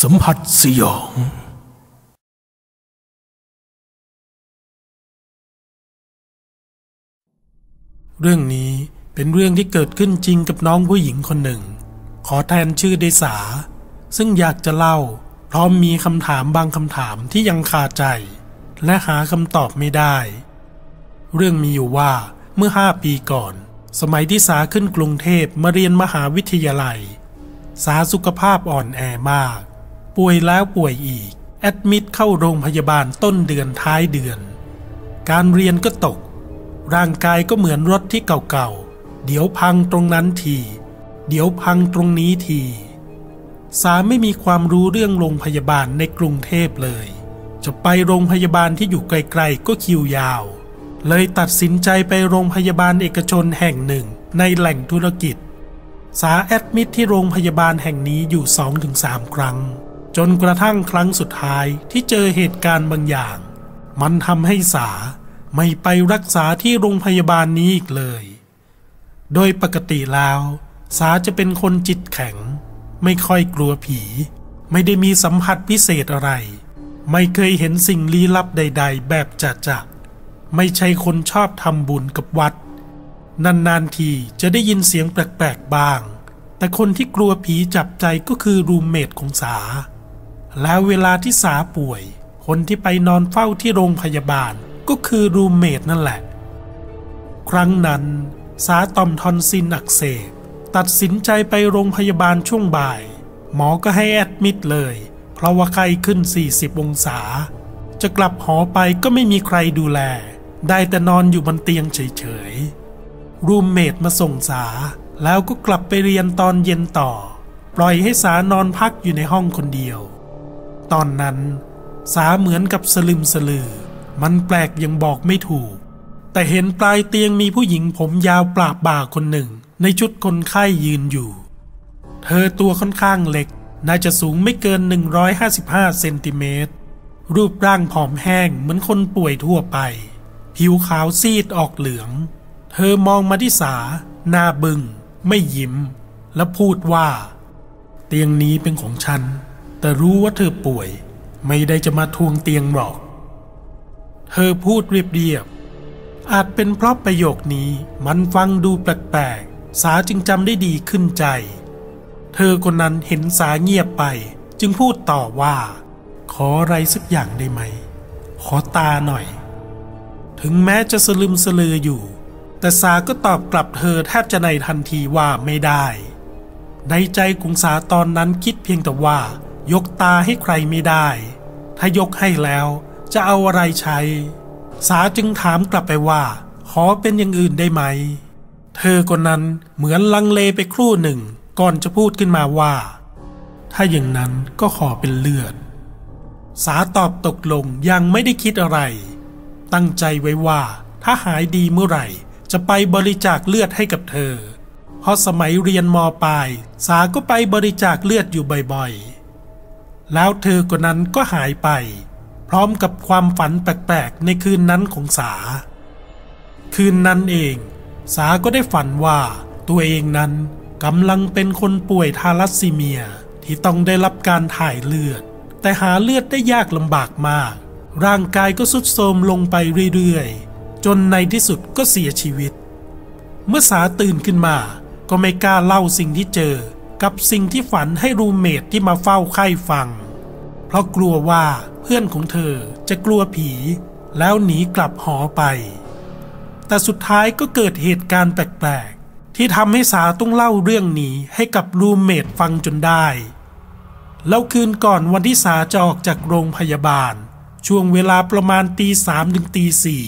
สัมผัสสยอง เรื่องนี้เป็นเรื่องที่เกิดขึ้นจริงกับน้องผู้หญิงคนหนึ่ง ขอแทนชื่อเดสา ซึ่งอยากจะเล่า พร้อมมีคำถามบางคำถามที่ยังคาใจ และหาคำตอบไม่ได้ เรื่องมีอยู่ว่าเมื่อห้าปีก่อน สมัยที่สาขึ้นกรุงเทพมาเรียนมหาวิทยาลัยสาสุขภาพอ่อนแอมาก ป่วยแล้วป่วยอีก แอดมิดเข้าโรงพยาบาลต้นเดือนท้ายเดือน การเรียนก็ตก ร่างกายก็เหมือนรถที่เก่าๆ เดี๋ยวพังตรงนั้นที เดี๋ยวพังตรงนี้ทีสาไม่มีความรู้เรื่องโรงพยาบาลในกรุงเทพเลย จะไปโรงพยาบาลที่อยู่ไกลๆก็คิวยาว เลยตัดสินใจไปโรงพยาบาลเอกชนแห่งหนึ่งในแหล่งธุรกิจ สาแอดมิดที่โรงพยาบาลแห่งนี้อยู่ 2-3 ครั้ง จนกระทั่งครั้งสุดท้ายที่เจอเหตุการณ์บางอย่าง มันทำให้สาไม่ไปรักษาที่โรงพยาบาลนี้อีกเลย โดยปกติแล้ว สาจะเป็นคนจิตแข็ง ไม่ค่อยกลัวผี ไม่ได้มีสัมผัสพิเศษอะไร ไม่เคยเห็นสิ่งลี้ลับใด ๆ แบบจะจะไม่ใช่คนชอบทำบุญกับวัด นานๆทีจะได้ยินเสียงแปลกๆบ้าง แต่คนที่กลัวผีจับใจก็คือ roommate ของสา แล้วเวลาที่สาป่วย คนที่ไปนอนเฝ้าที่โรงพยาบาลก็คือ roommate นั่นแหละ ครั้งนั้นสาต่อมทอนซิลอักเสบ ตัดสินใจไปโรงพยาบาลช่วงบ่าย หมอก็ให้ admit เลย เพราะว่าไข้ขึ้น 40 องศา จะกลับหอไปก็ไม่มีใครดูแล ได้แต่นอนอยู่บนเตียงเฉยๆ รูมเมทมาส่งสา แล้วก็กลับไปเรียนตอนเย็นต่อ ปล่อยให้สานอนพักอยู่ในห้องคนเดียว ตอนนั้น สาเหมือนกับสลึมสลือ มันแปลกยังบอกไม่ถูก แต่เห็นปลายเตียงมีผู้หญิงผมยาวปราบบ่าคนหนึ่ง ในชุดคนไข้ยืนอยู่ เธอตัวค่อนข้างเล็ก น่าจะสูงไม่เกิน 155 เซนติเมตร รูปร่างผอมแห้งเหมือนคนป่วยทั่วไป ผิวขาวซีดออกเหลือง เธอมองมาที่สา หน้าบึง้งไม่ยิ้ม และพูดว่า เตียงนี้เป็นของฉัน แต่รู้ว่าเธอป่วย ไม่ได้จะมาทวงเตียงหรอก เธอพูดเรียบๆอาจเป็นเพราะประโยคนี้มันฟังดูแปลกๆ สาจึงจำได้ดีขึ้นใจ เธอคนนั้นเห็นสาเงียบไป จึงพูดต่อว่า ขออะไรสักอย่างได้ไหม ขอตาหน่อย ถึงแม้จะสลึมสลืออยู่ แต่สาก็ตอบกลับเธอแทบจะในทันทีว่าไม่ได้ ในใจของสาตอนนั้นคิดเพียงแต่ว่า ยกตาให้ใครไม่ได้ ถ้ายกให้แล้วจะเอาอะไรใช้ สาจึงถามกลับไปว่า ขอเป็นอย่างอื่นได้ไหม เธอคนนั้นเหมือนลังเลไปครู่หนึ่งก่อนจะพูดขึ้นมาว่า ถ้าอย่างนั้นก็ขอเป็นเลือด สาตอบตกลงยังไม่ได้คิดอะไร ตั้งใจไว้ว่าถ้าหายดีเมื่อไหร่ จะไปบริจาคเลือดให้กับเธอ เพราะสมัยเรียนมปลาย สาก็ไปบริจาคเลือดอยู่บ่อยๆ แล้วเธอคนนั้นก็หายไป พร้อมกับความฝันแปลกๆในคืนนั้นของสา คืนนั้นเอง สาก็ได้ฝันว่าตัวเองนั้นกำลังเป็นคนป่วยทาลัสซีเมียที่ต้องได้รับการถ่ายเลือด แต่หาเลือดได้ยากลำบากมาก ร่างกายก็สุดโทรมลงไปเรื่อยๆ จนในที่สุดก็เสียชีวิต เมื่อสาตื่นขึ้นมาก็ไม่กล้าเล่าสิ่งที่เจอ กับสิ่งที่ฝันให้รูเมทที่มาเฝ้าไข้ฟัง เพราะกลัวว่าเพื่อนของเธอจะกลัวผี แล้วหนีกลับหอไป แต่สุดท้ายก็เกิดเหตุการณ์แปลกๆ ที่ทำให้สาต้องเล่าเรื่องนี้ให้กับรูเมทฟังจนได้ แล้วคืนก่อนวันที่สาจะออกจากโรงพยาบาล ช่วงเวลาประมาณตีสามถึงตีสี่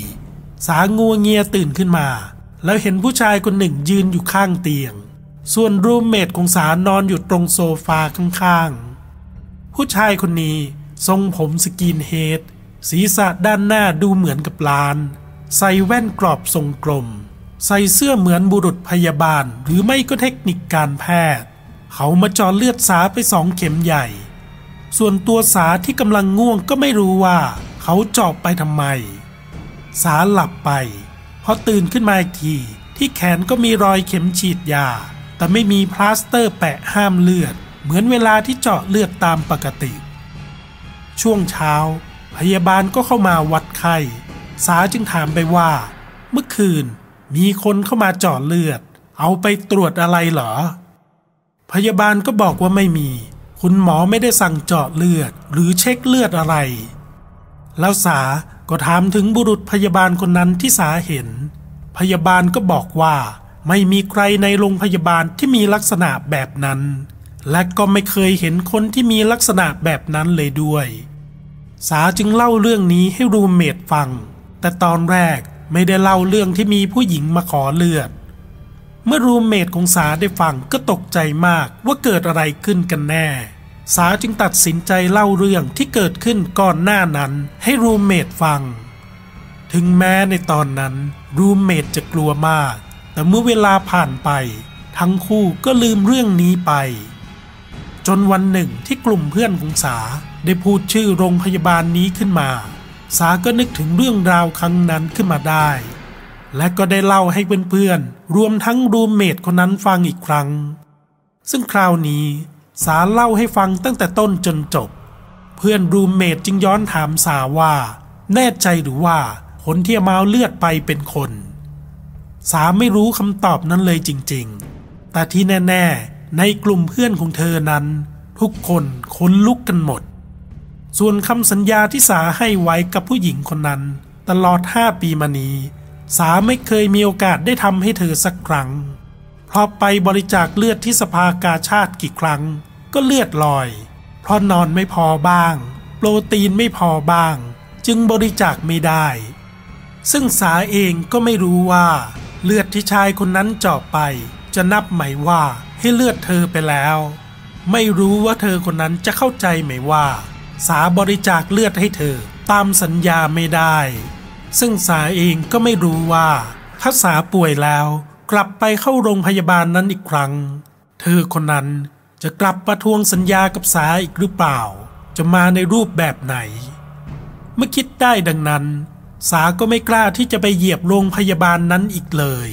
สางัวเงียตื่นขึ้นมา แล้วเห็นผู้ชายคนหนึ่งยืนอยู่ข้างเตียง ส่วน roommate ของสานอนอยู่ตรงโซฟาข้างๆ ผู้ชายคนนี้ทรงผม skinhead ศีรษะด้านหน้าดูเหมือนกับล้าน ใส่แว่นกรอบทรงกลม ใส่เสื้อเหมือนบุรุษพยาบาลหรือไม่ก็เทคนิคการแพทย์ เขามาเจาะเลือดสาไปสองเข็มใหญ่ ส่วนตัวสาที่กำลังง่วงก็ไม่รู้ว่า เขาเจาะไปทำไม สาหลับไปพอตื่นขึ้นมาอีกทีที่แขนก็มีรอยเข็มฉีดยา แต่ไม่มีพลาสเตอร์แปะห้ามเลือด เหมือนเวลาที่เจาะเลือดตามปกติ ช่วงเช้า พยาบาลก็เข้ามาวัดไข้ สาจึงถามไปว่า เมื่อคืนมีคนเข้ามาเจาะเลือด เอาไปตรวจอะไรเหรอ พยาบาลก็บอกว่าไม่มี คุณหมอไม่ได้สั่งเจาะเลือดหรือเช็คเลือดอะไร แล้วสาก็ถามถึงบุรุษพยาบาลคนนั้นที่สาเห็น พยาบาลก็บอกว่า ไม่มีใครในโรงพยาบาลที่มีลักษณะแบบนั้น และก็ไม่เคยเห็นคนที่มีลักษณะแบบนั้นเลยด้วย สาจึงเล่าเรื่องนี้ให้รูมเมทฟัง แต่ตอนแรกไม่ได้เล่าเรื่องที่มีผู้หญิงมาขอเลือด เมื่อ roommate ของสาได้ฟังก็ตกใจมากว่าเกิดอะไรขึ้นกันแน่ สาจึงตัดสินใจเล่าเรื่องที่เกิดขึ้นก่อนหน้านั้นให้ roommate ฟัง ถึงแม้ในตอนนั้น roommate จะกลัวมาก แต่เมื่อเวลาผ่านไป ทั้งคู่ก็ลืมเรื่องนี้ไป จนวันหนึ่งที่กลุ่มเพื่อนของสาได้พูดชื่อโรงพยาบาลนี้ขึ้นมา สาก็นึกถึงเรื่องราวครั้งนั้นขึ้นมาได้ และก็ได้เล่าให้เพื่อนๆรวมทั้งรูมเมทคนนั้นฟังอีกครั้ง ซึ่งคราวนี้สาเล่าให้ฟังตั้งแต่ต้นจนจบ เพื่อนรูมเมทจึงย้อนถามสาว่า แน่ใจหรือว่าคนที่เอามาเลือดไปเป็นคน สาไม่รู้คำตอบนั้นเลยจริงๆ แต่ที่แน่ ๆ ในกลุ่มเพื่อนของเธอนั้น ทุกคนขนลุกกันหมด ส่วนคำสัญญาที่สาให้ไว้กับผู้หญิงคนนั้น ตลอดห้าปีมานี้ สาไม่เคยมีโอกาสได้ทำให้เธอสักครั้ง เพราะไปบริจาคเลือดที่สภากาชาติกี่ครั้ง ก็เลือดลอย เพราะนอนไม่พอบ้าง โปรตีนไม่พอบ้าง จึงบริจาคไม่ได้ ซึ่งสาเองก็ไม่รู้ว่า เลือดที่ชายคนนั้นเจาะไป จะนับไหมว่าให้เลือดเธอไปแล้ว ไม่รู้ว่าเธอคนนั้นจะเข้าใจไหมว่า สาบริจาคเลือดให้เธอตามสัญญาไม่ได้ ซึ่งสาเองก็ไม่รู้ว่า ถ้าสาป่วยแล้วกลับไปเข้าโรงพยาบาลนั้นอีกครั้ง เธอคนนั้นจะกลับประทวงสัญญากับสาอีกหรือเปล่า จะมาในรูปแบบไหน เมื่อคิดได้ดังนั้น สาก็ไม่กล้าที่จะไปเหยียบโรงพยาบาลนั้นอีกเลย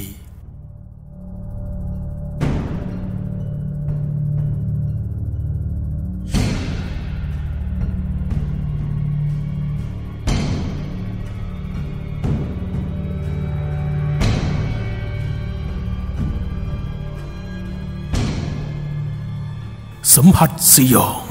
สัมผัสสยอง